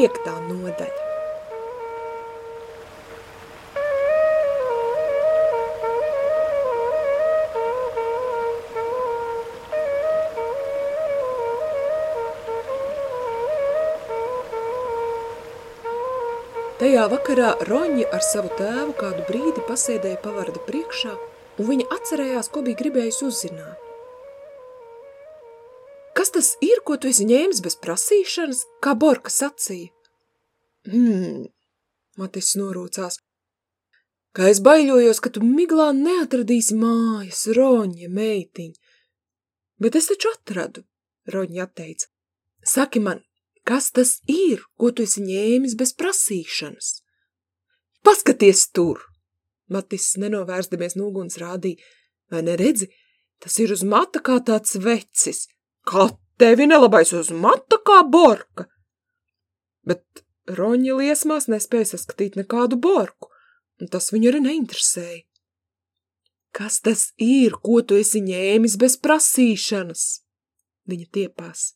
piektā nodaļa. Tajā vakarā Roņa ar savu tēvu kādu brīdi pasēdēja pavarda priekšā, un viņa atcerējās, ko bija gribējusi uzzināt. Ko tu esi ņēmis bez prasīšanas, kā Borka sacīja? Hmm, Matis norūcās. Kā es baiļojos, ka tu miglā neatradīsi mājas, Roņa, meitiņ. Bet es taču atradu, Roņa atteica. Saki man, Kas tas ir, ko tu esi ņēmis bez prasīšanas? Paskaties tur! Matis nenovērstamies nūguns rādīja. Vai neredzi? Tas ir uz mata kā tāds vecis. Kā tevi nelabais uz mata kā borka? Bet Roņa liesmās nespēja saskatīt nekādu borku, un tas viņu arī neinteresēja. Kas tas ir, ko tu esi ņēmis bez prasīšanas? Viņa tiepās.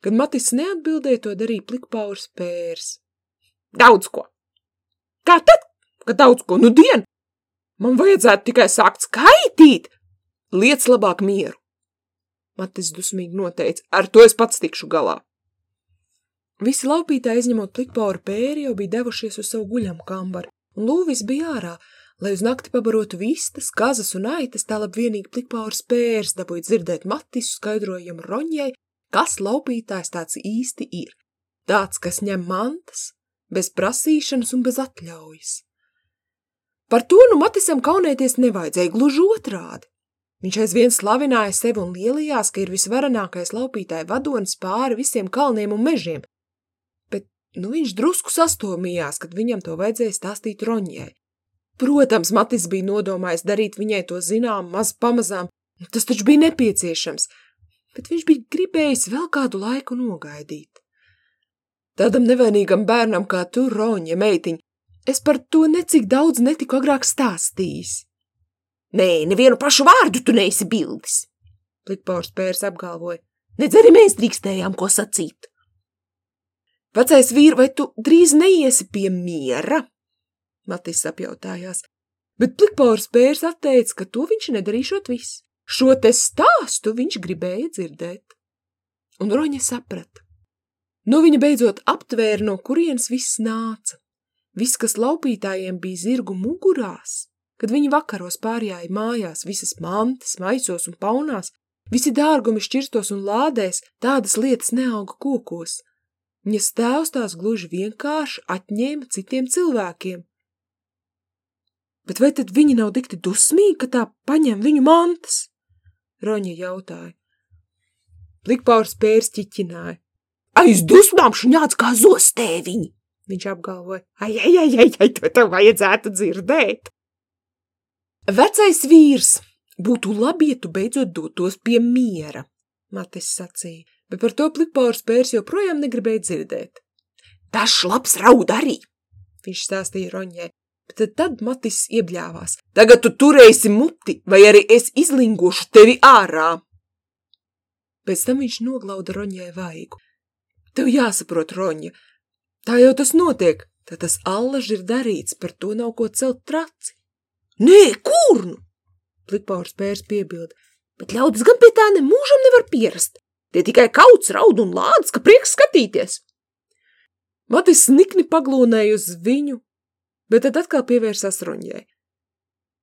Kad Matis neatbildēja, to darīja plikpaurs pērs. Daudz ko. Kā tad, ka daudz ko? Nu dien! Man vajadzētu tikai sākt skaitīt! Liec labāk mieru. Matis dusmīgi noteica, ar to es pats tikšu galā. Visi laupītāji, izņemot plikpauru pēri, jau bija devušies uz savu guļamu kambaru, un lūvis bija ārā, lai uz nakti pabarotu vistas, kazas un aitas, tālāk vienīgi plikpaurs pērs dabūja dzirdēt Matisu skaidrojumu Roņai, kas laupītājs tāds īsti ir. Tāds, kas ņem mantas, bez prasīšanas un bez atļaujas. Par to nu Matisam kaunēties nevajadzēja gluži otrādi. Viņš aizvien slavināja sevi un lielījās, ka ir visvarenākais laupītāja vadonis pāri visiem kalniem un mežiem, bet nu viņš drusku sastomījās, kad viņam to vajadzēja stāstīt Roņai. Protams, Matis bija nodomājis darīt viņai to zinām maz pamazām, tas taču bija nepieciešams – bet viņš bija gribējis vēl kādu laiku nogaidīt. Tādam nevainīgam bērnam kā tu, Roņa meitiņ, es par to necik daudz netiku agrāk stāstījis. Nē, nevienu pašu vārdu tu neesi bildis, plikpaurs pērs apgalvoja. Nedz arī mēs drīkstējām ko sacīt. Vecais vīr, vai tu drīz neiesi pie miera? Matis apjautājās, bet plikpaurs pērs atteica, ka to viņš nedarīšot viss. Šo te stāstu viņš gribēja dzirdēt. Un Roņa saprata. Nu viņa beidzot aptvēra, no kurienes viss nāca. Viss, kas laupītājiem bija zirgu mugurās, kad viņi vakaros pārjāja mājās visas mantas, maisos un paunās, visi dārgumi šķirstos un lādēs, tādas lietas neauga kokos. Viņas tēvs tās gluži vienkārši atņēma citiem cilvēkiem. Bet vai tad viņi nav dikti dusmīgi, ka tā paņem viņu mantas? Roņa jautāja. Plikpaurs pērs ķiķināja. Aiz dusmām šņāc kā zostēviņi, viņš apgalvoja. Ai, ai, ai, ai, ai, to tev vajadzētu dzirdēt. Vecais vīrs, būtu labi, ja tu beidzot dotos pie miera, Matis sacīja, bet par to plikpaurs pērs joprojām negribēja dzirdēt. Dažs labs raud arī, viņš stāstīja Roņai. Bet tad Matis iebļāvās. Tagad tu turēsi muti, vai arī es izlingošu tevi ārā. Pēc tam viņš noglauda Roņai vaigu. Tev jāsaprot, Roņa, tā jau tas notiek, tad tas allaž ir darīts, par to nav ko celt traci. Nē, kurnu! Plikpaurs pērs piebilda, bet ļaudis gan pie tā nemūžam nevar pierast. Tie tikai kauts, raud un lādes, ka prieks skatīties. Matis nikni paglūnēja uz viņu, bet tad atkal pievērsās ruņai.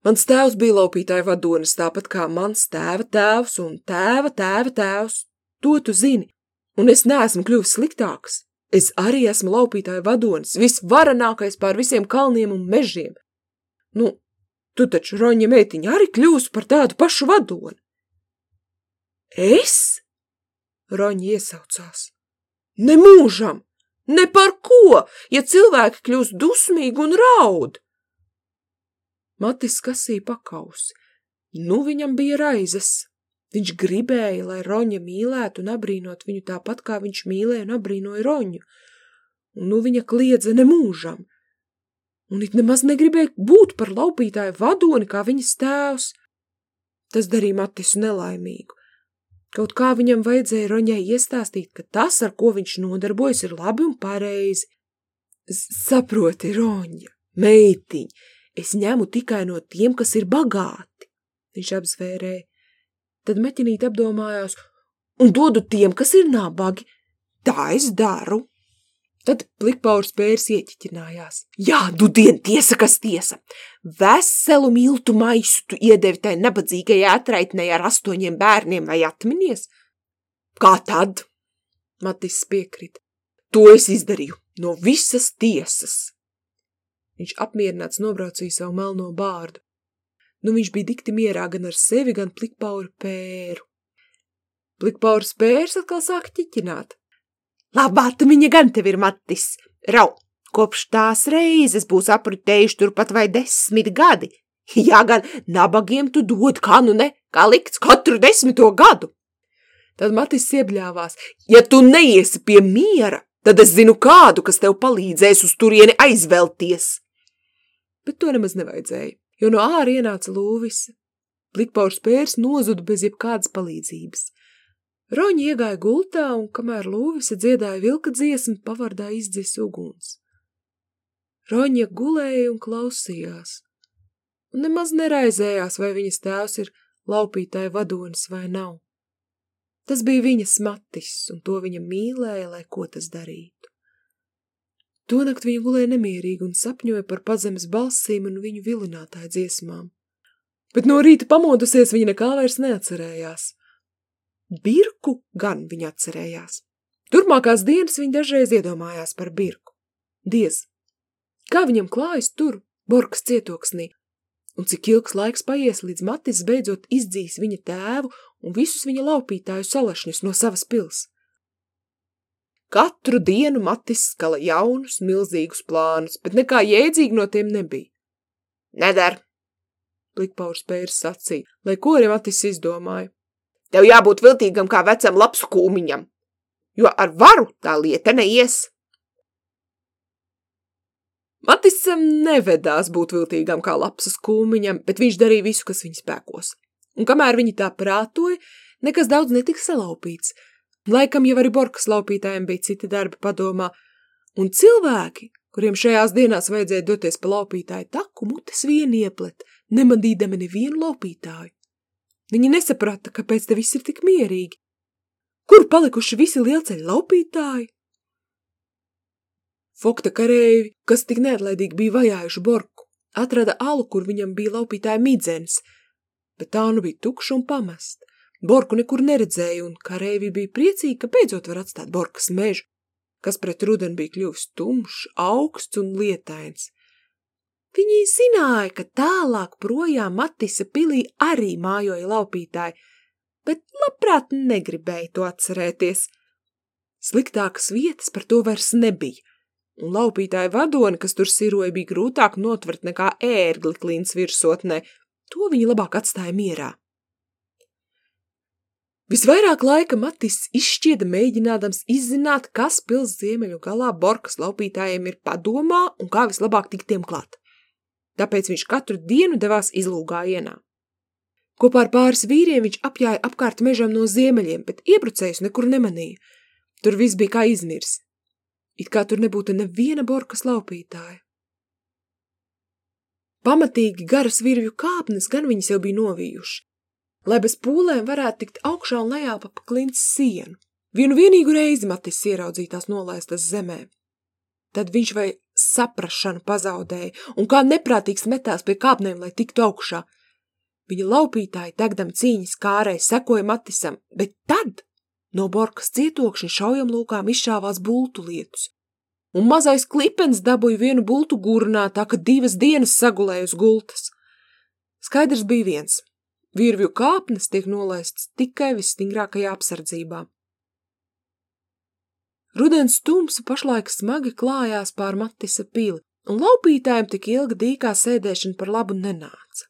Mans tēvs bija laupītāja vadonis, tāpat kā mans tēva tēvs un tēva tēva tēvs. To tu zini, un es neesmu kļuvis sliktāks. Es arī esmu laupītāja vadonis, visvarenākais pār visiem kalniem un mežiem. Nu, tu taču, Roņa meitiņa, arī kļūsi par tādu pašu vadoni. Es? Roņa iesaucās. Nemūžam! Ne par ko, ja cilvēki kļūst dusmīgi un raud. Matis kasīja pakausi. Nu viņam bija raizes. Viņš gribēja, lai Roņa mīlētu un abrīnot viņu tāpat, kā viņš mīlēja un abrīnoja Roņu. Un nu viņa kliedza nemūžam. Un it nemaz negribēja būt par laupītāju vadoni, kā viņas tēvs. Tas darīja Matisu nelaimīgu. Kaut kā viņam vajadzēja Roņai iestāstīt, ka tas, ar ko viņš nodarbojas, ir labi un pareizi. Saproti, Roņa, meitiņ, es ņemu tikai no tiem, kas ir bagāti, viņš apzvērēja. Tad meķinīt apdomājās, un dodu tiem, kas ir nabagi. Tā es daru. Tad plikpaurs pērs ieķiķinājās. Jā, dudien, tiesa, kas tiesa. Veselu miltu maisu tu iedevi tai nabadzīgajai atraitnei ar astoņiem bērniem, vai atminies? Kā tad? Matis piekrita. To es izdarīju, no visas tiesas. Viņš apmierināts nobraucīja savu melno bārdu. Nu viņš bija dikti mierā gan ar sevi, gan plikpauru pēru. Plikpaurs pērs atkal sāka ķiķināt. Labā tumiņa gan tev ir matis. Rau, kopš tās reizes būs apritējuši turpat vai desmit gadi. Jā, gan nabagiem tu dod, kā nu ne, kā likts katru desmito gadu. Tad Matis iebļāvās, ja tu neiesi pie miera, tad es zinu kādu, kas tev palīdzēs uz turieni aizvelties. Bet to nemaz nevajadzēja, jo no āra ienāca lūvisa. Plikpaurs pērs nozuda bez jebkādas palīdzības. Roņi iegāja gultā, un kamēr Lūvise dziedāja vilka dziesmu, pavardā izdzis uguns. Roņa gulēja un klausījās, un nemaz neraizējās, vai viņas tēvs ir laupītāja vadonis vai nav. Tas bija viņas matis, un to viņa mīlēja, lai ko tas darītu. Tonakt viņa gulēja nemierīgi un sapņoja par pazemes balsīm un viņu vilinātāju dziesmām. Bet no rīta pamodusies viņa nekā vairs neatcerējās. Birku gan viņa atcerējās. Turmākās dienas viņa dažreiz iedomājās par Birku. Diez, kā viņam klājas tur, Borkas cietoksnī, un cik ilgs laiks paies, līdz Matis beidzot izdzīs viņa tēvu un visus viņa laupītāju salašņus no savas pils. Katru dienu Matis skala jaunus, milzīgus plānus, bet nekā jēdzīgi no tiem nebija. Nedar, plikpaurs pērs sacīja, lai ko arī Matis izdomāja. Tev jābūt viltīgam kā vecam lapsu kūmiņam, jo ar varu tā lieta neies. Matisam nevedās būt viltīgam kā lapsas kūmiņam, bet viņš darīja visu, kas viņa spēkos. Un kamēr viņi tā prātoja, nekas daudz netika salaupīts. Laikam jau arī Borkas laupītājiem bija citi darbi padomā, un cilvēki, kuriem šajās dienās vajadzēja doties pa laupītāju taku, mutes vien ieplet, nemadīdami nevienu laupītāju. Viņi nesaprata, kāpēc te viss ir tik mierīgi. Kur palikuši visi lielceļa laupītāji? Fokta karēvi, kas tik neatlaidīgi bija vajājuši Borku, atrada alu, kur viņam bija laupītāja midzenes, bet tā nu bija tukša un pamest. Borku nekur neredzēja, un karēvi bija priecīgi, ka beidzot var atstāt Borkas mežu, kas pret rudeni bija kļuvis tumšs, augsts un lietains. Viņi zināja, ka tālāk projām Matisa pilī arī mājoja laupītāji, bet labprāt negribēja to atcerēties. Sliktākas vietas par to vairs nebija, un laupītāja vadoni, kas tur siroja, bija grūtāk notvert nekā ērgli klīns virsotnē, to viņi labāk atstāja mierā. Visvairāk laika Matis izšķieda mēģinādams izzināt, kas pils ziemeļu galā Borkas laupītājiem ir padomā un kā vislabāk tikt tiem klāt tāpēc viņš katru dienu devās izlūgājienā. Kopā ar pāris vīriem viņš apjāja apkārt mežam no ziemeļiem, bet iebrucējus nekur nemanīja. Tur viss bija kā izmirs. It kā tur nebūtu neviena borkas laupītāja. Pamatīgi garas virvju kāpnes gan viņas jau bija novījuši, lai bez pūlēm varētu tikt augšā un lejā pa klints sienu. Vienu vienīgu reizi Matis ieraudzītās nolaistas zemē. Tad viņš vai saprašanu pazaudēja un kā neprātīgs metās pie kāpnēm, lai tiktu augšā. Viņa laupītāji degdam cīņas kārai sekoja Matisam, bet tad no Borkas cietokšņa šaujam lūkām izšāvās bultu lietus. Un mazais klipens dabūja vienu bultu gurnā, tā ka divas dienas sagulēja uz gultas. Skaidrs bija viens. Virvju kāpnes tiek nolaists tikai visstingrākajā apsardzībā. Rudens tumsa pašlaik smagi klājās pār Matisa pili, un laupītājiem tik ilga dīkā sēdēšana par labu nenāca.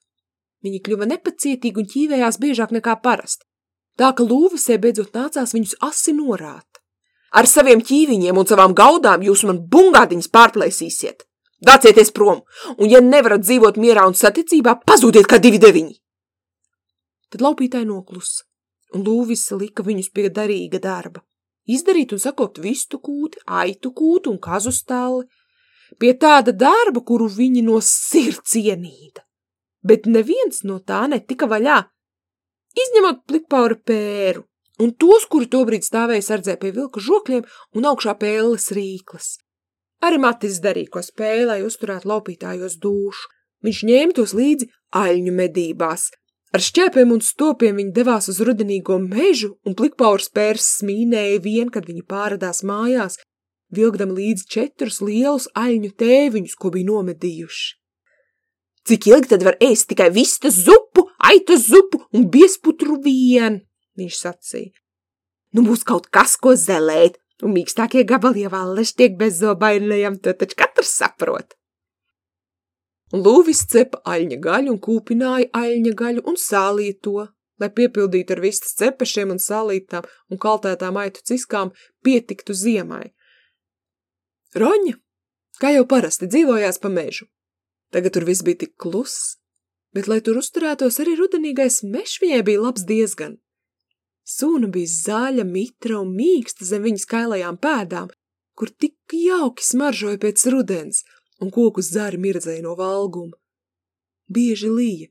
Viņi kļuva nepacietīgi un ķīvējās biežāk nekā parasti, tā ka lūvisē beidzot nācās viņus asi norāt. Ar saviem ķīviņiem un savām gaudām jūs man bungādiņas pārplēsīsiet. Dācieties prom, un ja nevarat dzīvot mierā un saticībā, pazūdiet kā divi deviņi. Tad laupītāji noklusa, un Lūvis lika viņus pie darīga darba. Izdarīt un sakopt vistu kūti, aitu kūtu un kazu stāli, pie tāda darba, kuru viņi no sirds cienīta. Bet neviens no tā netika vaļā, izņemot plikpaura pēru un tos, kuri tobrīd stāvēja sardzē pie vilka žokļiem un augšā pēles rīklas. Arī Matis darīja, ko spēja, lai uzturētu laupītājos dūšu. Viņš ņēma tos līdzi aļņu medībās, Ar šķēpiem un stopiem viņi devās uz rudenīgo mežu, un plikpaurs pērs smīnēja vien, kad viņi pāradās mājās, vilkdam līdz četrus lielus aļņu tēviņus, ko bija nomedījuši. Cik ilgi tad var ēst tikai vistas zupu, aitas zupu un biesputru vien, viņš sacīja. Nu būs kaut kas, ko zelēt, un mīkstākie gabali, ja valleši tiek bez zobainajam, to taču katrs saprot. Lūvis cepa aļņa gaļu un kūpināja aļņa gaļu un sālīja to, lai piepildītu ar vistas cepešiem un sālītām un kaltētām aitu ciskām pietiktu ziemai. Roņa, kā jau parasti, dzīvojās pa mežu. Tagad tur viss bija tik kluss, bet, lai tur uzturētos arī rudenīgais mešs, viņai bija labs diezgan. Sūna bija zaļa, mitra un mīksta zem viņas kailajām pēdām, kur tik jauki smaržoja pēc rudens – un koku zari mirdzēja no valguma. Bieži līja.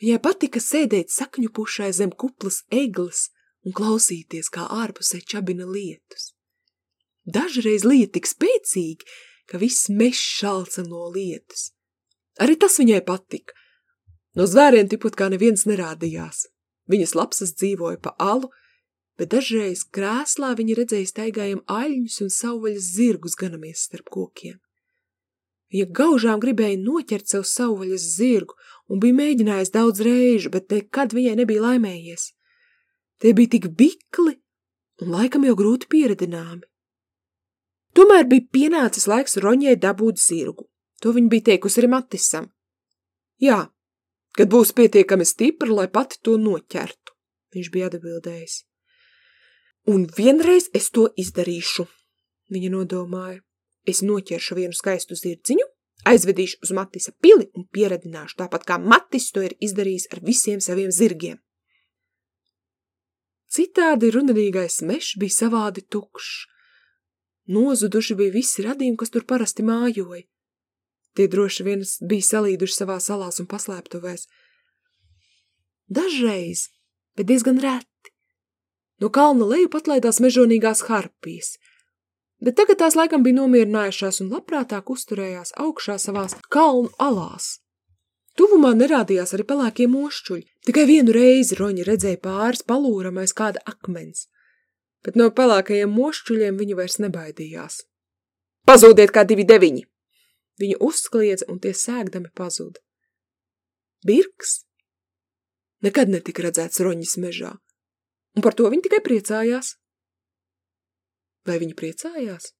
Viņai patika sēdēt sakņu pušai zem kuplas eglas un klausīties, kā ārpusē čabina lietus. Dažreiz līja tik spēcīgi, ka viss mešs šalca no lietus. Arī tas viņai patika. No zvēriem tipot kā neviens nerādījās. Viņas lapsas dzīvoja pa alu, bet dažreiz krēslā viņa redzēja staigājam aļņus un savvaļas zirgus ganamies starp kokiem. Viņa gaužām gribēja noķert sev savvaļas zirgu un bija mēģinājis daudz reižu, bet nekad viņai nebija laimējies. Tie bija tik bikli un laikam jau grūti pieredināmi. Tomēr bija pienācis laiks Roņai dabūt zirgu. To viņa bija teikusi arī Matisam. Jā, kad būs pietiekami stipra, lai pati to noķertu, viņš bija atbildējis. Un vienreiz es to izdarīšu, viņa nodomāja. Es noķeršu vienu skaistu zirdziņu, aizvedīšu uz Matisa pili un pieredināšu tāpat, kā Matis to ir izdarījis ar visiem saviem zirgiem. Citādi runanīgais mešs bija savādi tukšs. Nozuduši bija visi radījumi, kas tur parasti mājoja. Tie droši vien bija salīduši savā salās un paslēptuvēs. Dažreiz, bet diezgan reti, no kalna leju patlaidās mežonīgās harpijas – bet tagad tās laikam bija nomierinājušās un labprātāk uzturējās augšā savās kalnu alās. Tuvumā nerādījās arī pelēkie mošķuļi, tikai vienu reizi Roņa redzēja pāris palūram aiz kāda akmens, bet no pelēkajiem mošķuļiem viņa vairs nebaidījās. Pazūdiet kā divi deviņi! Viņa uzkliedza un tie sēgdami pazuda. Birks? Nekad netika redzēts Roņas mežā, un par to viņa tikai priecājās. Vai viņa priecājās?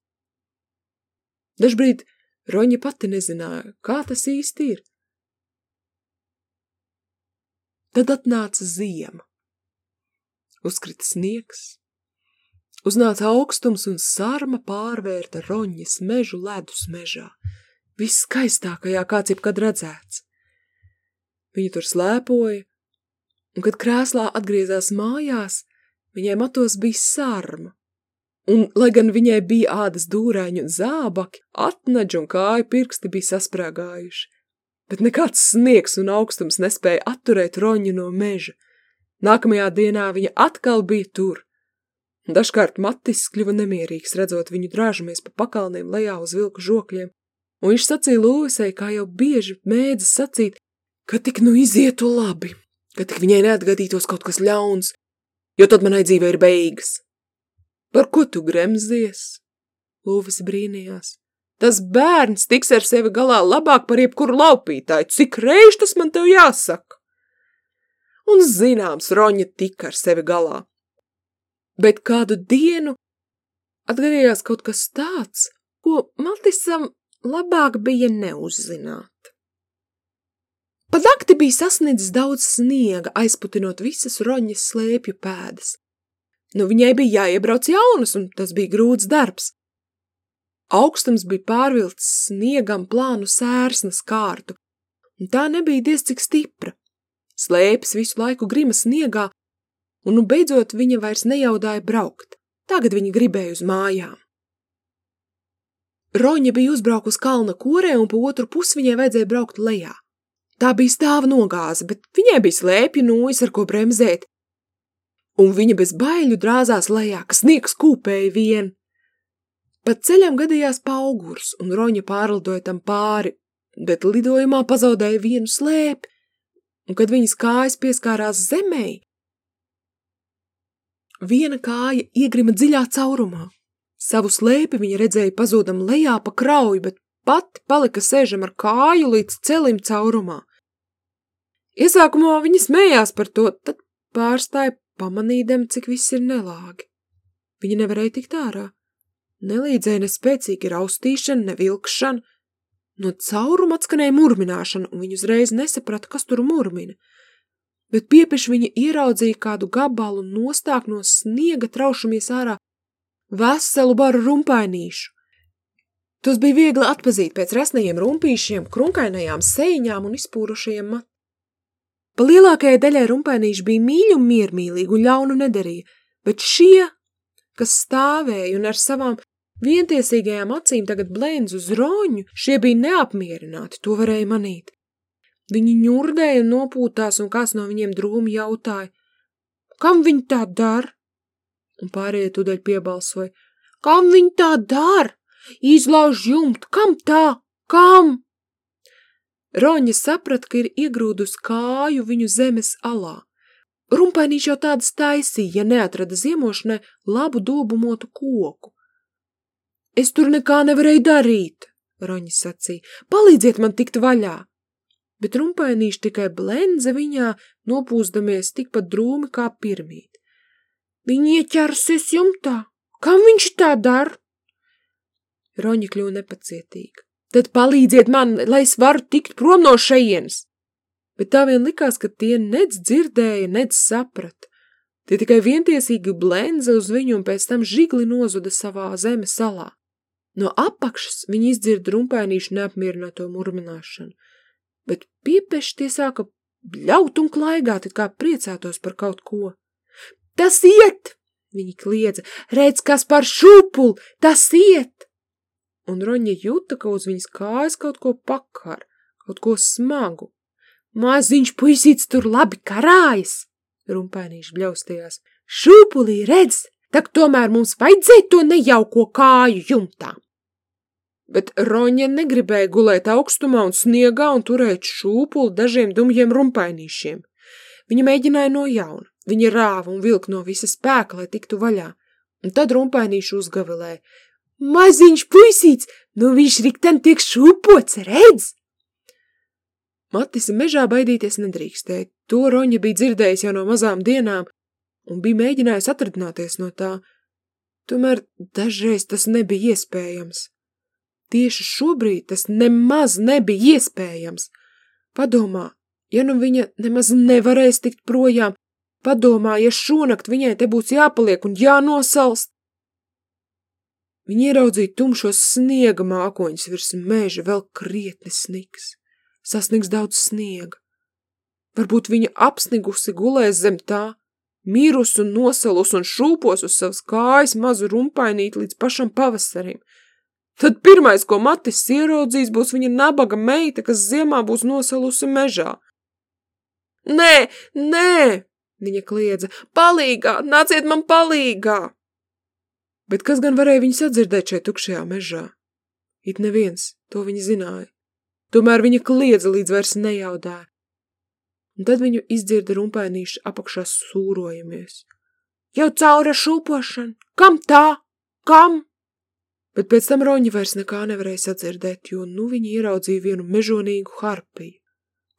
Dažbrīd Roņa pati nezināja, kā tas īsti ir. Tad atnāca ziema. Uzkrita sniegs. Uznāca augstums un sarma pārvērta Roņas mežu ledus mežā, viskaistākajā, kāds jebkad redzēts. Viņa tur slēpoja, un, kad krēslā atgriezās mājās, viņai matos bija sarma, un, lai gan viņai bija ādas dūraiņi un zābaki, atnaģi un kāju pirksti bija sasprāgājuši. Bet nekāds sniegs un augstums nespēja atturēt roņu no meža. Nākamajā dienā viņa atkal bija tur. Dažkārt Matis kļuva nemierīgs, redzot viņu drāžamies pa pakalniem lejā uz vilku žokļiem, un viņš sacīja Lūvisai, kā jau bieži mēdza sacīt, ka tik nu izietu labi, ka tik viņai neatgadītos kaut kas ļauns, jo tad manai dzīvē ir beigas. Par ko tu gremzies? Lūvis brīnījās. Tas bērns tiks ar sevi galā labāk par jebkuru laupītāju. Cik reiz tas man tev jāsaka? Un zināms, Roņa tika ar sevi galā. Bet kādu dienu atgadījās kaut kas tāds, ko Matisam labāk bija neuzzināt. Pa nakti bija sasniedzis daudz sniega, aizputinot visas Roņas slēpju pēdas. Nu, viņai bija jāiebrauc jaunas, un tas bija grūts darbs. Augstums bija pārvilts sniegam plānu sērsnas kārtu, un tā nebija diez cik stipra. Slēpis visu laiku grima sniegā, un nu beidzot viņa vairs nejaudāja braukt. Tagad viņa gribēja uz mājām. Roņa bija uzbraukus kalna korē, un pa otru pusi viņai vajadzēja braukt lejā. Tā bija stāva nogāze, bet viņai bija slēpju nūjas, ar ko bremzēt, un viņa bez baiļu drāzās lejā, kas sniegs kūpēja vien. Pat ceļam gadījās paugurs, un Roņa pārlidoja tam pāri, bet lidojumā pazaudēja vienu slēpi, un kad viņas kājas pieskārās zemei, viena kāja iegrima dziļā caurumā. Savu slēpi viņa redzēja pazūdam lejā pa krauju, bet pati palika sēžam ar kāju līdz celim caurumā. Iesākumā viņa smējās par to, tad pārstāja pamanīdam, cik viss ir nelāgi. Viņa nevarēja tikt ārā. Nelīdzēja ne spēcīgi raustīšana, ne vilkšana. No cauruma atskanēja murmināšana, un viņa uzreiz nesaprata, kas tur murmina. Bet piepeši viņa ieraudzīja kādu gabalu un nostāk no sniega traušamies ārā veselu baru rumpainīšu. Tos bija viegli atpazīt pēc resnajiem rumpīšiem, krunkainajām seiņām un izpūrušajiem mat. Pa lielākajai daļai rumpainīši bija mīļi un miermīlīgi un ļaunu nedarīja, bet šie, kas stāvēja un ar savām vientiesīgajām acīm tagad blēns uz roņu, šie bija neapmierināti, to varēja manīt. Viņi ņurdēja un nopūtās, un kāds no viņiem drūmi jautāja, kam viņi tā dara? un pārējie tūdaļ piebalsoja. Kam viņi tā dara? Izlauž jumtu, kam tā? Kam? Roņa saprat, ka ir iegrūdus kāju viņu zemes alā. Rumpainīši jau tādas taisīja, ja neatrada ziemošanai labu dobumotu koku. Es tur nekā nevarēju darīt, Roņa sacīja. Palīdziet man tikt vaļā! Bet rumpainīši tikai blenze viņā, nopūsdamies tikpat drūmi kā pirmīt. Viņi ieķersies jumtā. Kam viņš tā dara? Roņa kļuva nepacietīga. Tad palīdziet man, lai es varu tikt prom no šejienes. Bet tā vien likās, ka tie nec dzirdēja, nec saprata. Tie tikai vientiesīgi blenza uz viņu un pēc tam žigli nozuda savā zemes salā. No apakšas viņi izdzirda rumpainīšu neapmierināto murmināšanu, bet piepeši tie sāka bļaut un klaigāt, it kā priecātos par kaut ko. Tas iet! Viņi kliedza, redz, kas par šūpuli, tas iet! Un Roņa jūta, ka uz viņas kājas kaut ko pakar, kaut ko smagu. Maziņš puisīts tur labi karājas, rumpainīši bļaustījās. Šūpulī redz, tak tomēr mums vajadzēja to nejauko kāju jumtā. Bet Roņa negribēja gulēt augstumā un sniegā un turēt šūpuli dažiem dumjiem rumpainīšiem. Viņa mēģināja no jauna. Viņa rāva un vilk no visa spēka, lai tiktu vaļā. Un tad rumpainīši uzgavilēja. Maziņš puisīts, nu viņš rikten tiek šūpots, redz! Matisa mežā baidīties nedrīkstēja. To Roņa bija dzirdējis jau no mazām dienām un bija mēģinājis atradināties no tā. Tomēr dažreiz tas nebija iespējams. Tieši šobrīd tas nemaz nebija iespējams. Padomā, ja nu viņa nemaz nevarēs tikt projām, Padomā, ja šonakt viņai te būs jāpaliek un jānosalst. Viņa ieraudzīja tumšos sniega mākoņus virs meža, vēl krietni sniks. Sasnigs daudz sniega. Varbūt viņa apsnigusi gulēs zem tā, mīrus un nosalus un šūpos uz savas kājas mazu rumpainīt līdz pašam pavasarim. Tad pirmais, ko Matis ieraudzīs, būs viņa nabaga meita, kas ziemā būs nosalusi mežā. Nē, nē, Viņa kliedza, palīgā, nāciet man palīgā! Bet kas gan varēja viņu sadzirdēt šeit tukšajā mežā? It neviens, to viņa zināja. Tomēr viņa kliedza līdz vairs nejaudāja. Un tad viņu izdzirda rumpainīši apakšā sūrojamies. Jau caura šūpošana! Kam tā? Kam? Bet pēc tam Roņa vairs nekā nevarēja sadzirdēt, jo nu viņa ieraudzīja vienu mežonīgu harpiju.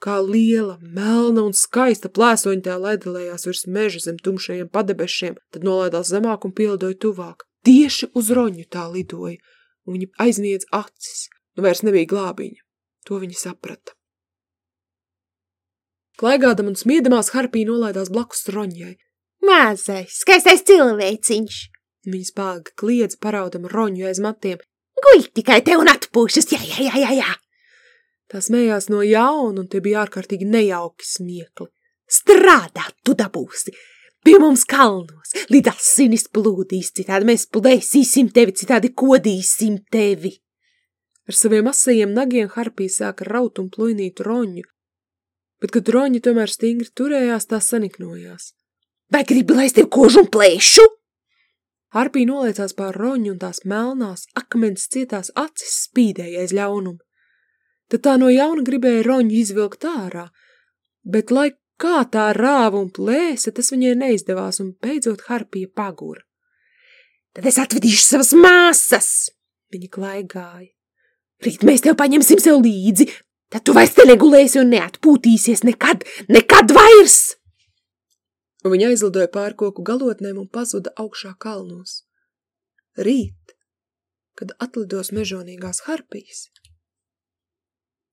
Kā liela, melna un skaista plēsoņa tā laidelējās virs meža zem tumšajiem padebešiem, tad nolaidās zemāk un pielidoja tuvāk. Tieši uz roņu tā lidoja, un viņa aizniedz acis. Nu vairs nebija glābiņa. To viņa saprata. Klaigādam un smiedamās harpī nolaidās blakus roņai. Mazais, skaistais cilvēciņš! Viņa spēlga kliedz paraudam roņu aiz matiem. Guļ tikai te un atpūšas, jā, jā, jā, jā, jā! Tā smējās no jauna, un tie bija ārkārtīgi nejauki smiekli. Strādāt tu dabūsi! Pie mums kalnos, līdz asinis plūdīs, citādi mēs plēsīsim tevi, citādi kodīsim tevi. Ar saviem asajiem nagiem harpija sāka raut un plujnīt roņu, bet, kad roņi tomēr stingri turējās, tā saniknojās. Vai gribi, lai es tev kožu un plēšu? Harpija noliecās pār roņu un tās melnās, akmens cietās acis spīdēja aiz ļaunumu. Tad tā no jauna gribēja roņu izvilkt ārā, bet, lai kā tā rāva un plēsa, tas viņai neizdevās un beidzot harpija pagura. Tad es atvedīšu savas māsas, viņa klaigāja. Rīt mēs tev paņemsim sev līdzi, tad tu vairs te negulēsi un neatpūtīsies nekad, nekad vairs! un viņa aizlidoja pār koku galotnēm un pazuda augšā kalnos. Rīt, kad atlidos mežonīgās harpijas.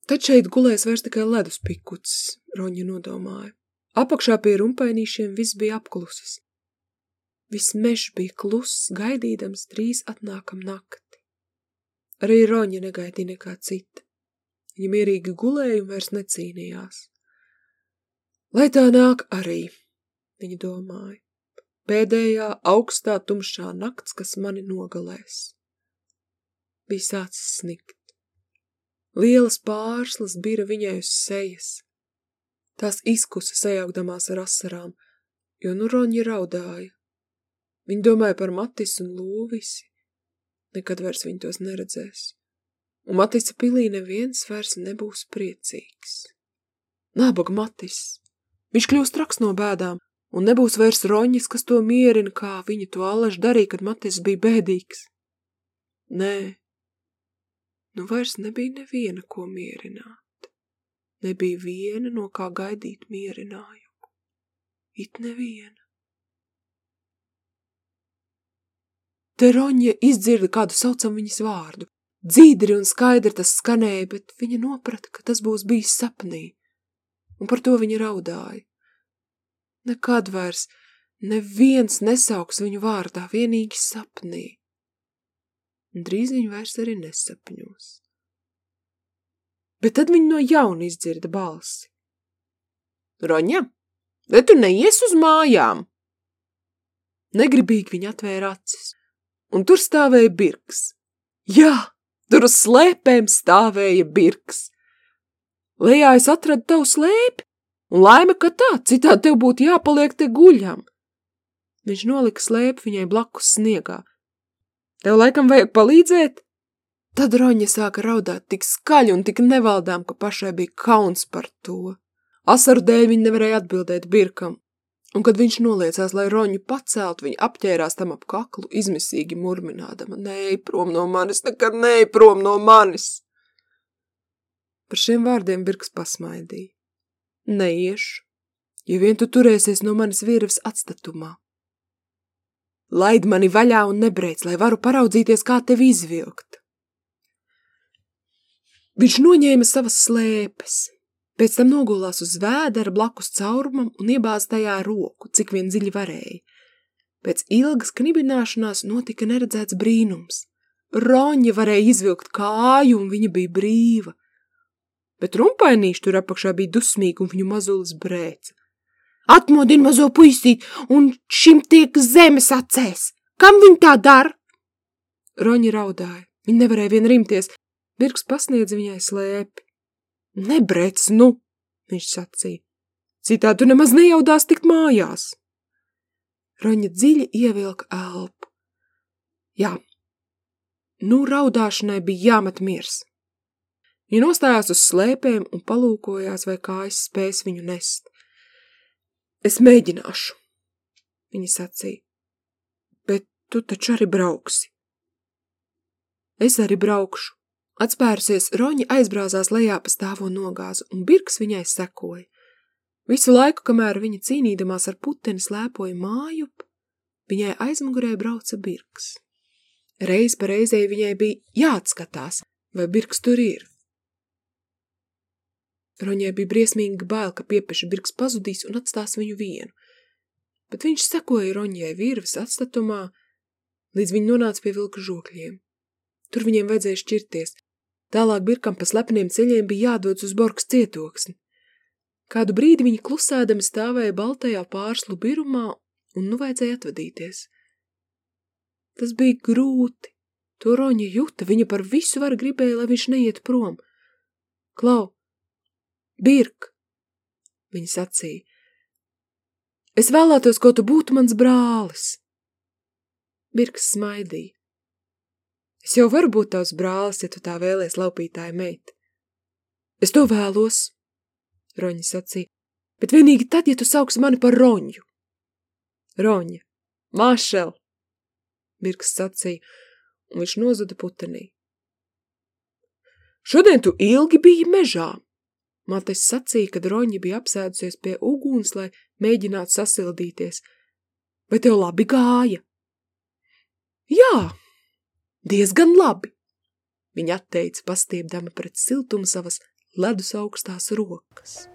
Tad šeit gulēs vairs tikai ledus pikuts, Roņa nodomāja. Apakšā pie rumpainīšiem viss bija apklusis. Viss mežs bija kluss, gaidīdams drīz atnākam nakti. Arī Roņa negaidīja nekā cita. Viņa mierīgi gulēja un vairs necīnījās. Lai tā nāk arī, viņa domāja. Pēdējā augstā tumšā nakts, kas mani nogalēs. Bija sācis snikt. Lielas pārslas bira viņai uz sejas. Tās izkusa sajaukdamās ar asarām, jo nu roņi raudāja. Viņa domāja par Matis un Lūvisi. Nekad vairs viņi tos neredzēs. Un Matisa pilī neviens vairs nebūs priecīgs. Nābaga Matis! Viņš kļūst traks no bēdām, un nebūs vairs roņas, kas to mierina, kā viņa to allaž darīja, kad Matis bija bēdīgs. Nē, nu vairs nebija neviena, ko mierināt. Nebija viena, no kā gaidīt mierinājumu. It neviena. Te Roņa izdzirda kādu saucam viņas vārdu. Dzīdri un skaidri tas skanēja, bet viņa noprata, ka tas būs bijis sapnī, un par to viņa raudāja. Nekad vairs neviens nesauks viņu vārdā, vienīgi sapnī. Un drīz viņu vairs arī nesapņos. Bet tad viņi no jauna izdzirda balsi. Roņa, vai tu neies uz mājām? Negribīgi viņa atvēra acis, un tur stāvēja birks. Jā, tur uz slēpēm stāvēja birks. Lejā es atradu tavu slēpi, Un laime, ka tā, citādi tev būtu jāpaliek te guļam. Viņš nolika slēpi viņai blakus sniegā. Tev laikam vajag palīdzēt? Tad Roņa sāka raudāt tik skaļi un tik nevaldām, ka pašai bija kauns par to. Asaru dēļ viņa nevarēja atbildēt Birkam, un kad viņš noliecās, lai Roņu pacelt, viņa apķērās tam ap kaklu, izmisīgi murminādama, nē, prom no manis, nekad nē, prom no manis. Par šiem vārdiem Birks pasmaidīja. Neiešu, ja vien tu turēsies no manis vīravas atstatumā. Laid mani vaļā un nebrēc, lai varu paraudzīties, kā tevi izvilkt. Viņš noņēma savas slēpes, pēc tam nogulās uz vēdera blakus caurumam un iebāz tajā roku, cik vien dziļi varēja. Pēc ilgas knibināšanās notika neredzēts brīnums. Roņa varēja izvilkt kāju un viņa bija brīva – bet rumpainīši tur apakšā bija dusmīgi un viņu mazulis brēca. Atmodina mazo puisīt, un šim tiek zemes acēs. Kam viņi tā dara? Roņi raudāja. Viņa nevarēja vien rimties. Birks pasniedz viņai slēpi. Nebrēc, nu, viņš sacīja. Citādi tu nemaz nejaudās tikt mājās. Roņa dziļi ievilka elpu. Jā, nu raudāšanai bija jāmet miers. Viņa nostājās uz slēpēm un palūkojās, vai kājas spēs viņu nest. Es mēģināšu, viņa sacīja, bet tu taču arī brauksi. Es arī braukšu. Atspērusies, Roņa aizbrāzās lejā pa stāvo nogāzu, un Birks viņai sekoja. Visu laiku, kamēr viņa cīnīdamās ar puteni slēpoja mājup, viņai aizmugurē brauca Birks. Reiz pa reizei viņai bija jāatskatās, vai Birks tur ir. Roņai bija briesmīgi bail, ka piepeša birks pazudīs un atstās viņu vienu. Bet viņš sekoja Roņai virves atstatumā, līdz viņi nonāca pie vilka žokļiem. Tur viņiem vajadzēja šķirties. Tālāk birkam pa slepeniem ceļiem bija jādodas uz Borgas cietoksni. Kādu brīdi viņi klusēdami stāvēja baltajā pārslu birumā un nu vajadzēja atvadīties. Tas bija grūti. To Roņa juta, viņa par visu var gribēja, lai viņš neiet prom. Klau, Birk, viņa sacīja, es vēlētos, ko tu būtu mans brālis. Birks smaidīja. Es jau varu būt tavs brālis, ja tu tā vēlies laupītāja meita. Es to vēlos, Roņa sacīja, bet vienīgi tad, ja tu sauksi mani par Roņu. Roņa, Mašel, Birks sacīja, un viņš nozuda putenī. Šodien tu ilgi biji mežā. Mates sacīja, kad Roņa bija apsēdusies pie uguns, lai mēģinātu sasildīties. Vai tev labi gāja? Jā, diezgan labi, viņa atteica pastiepdama pret siltumu savas ledus augstās rokas.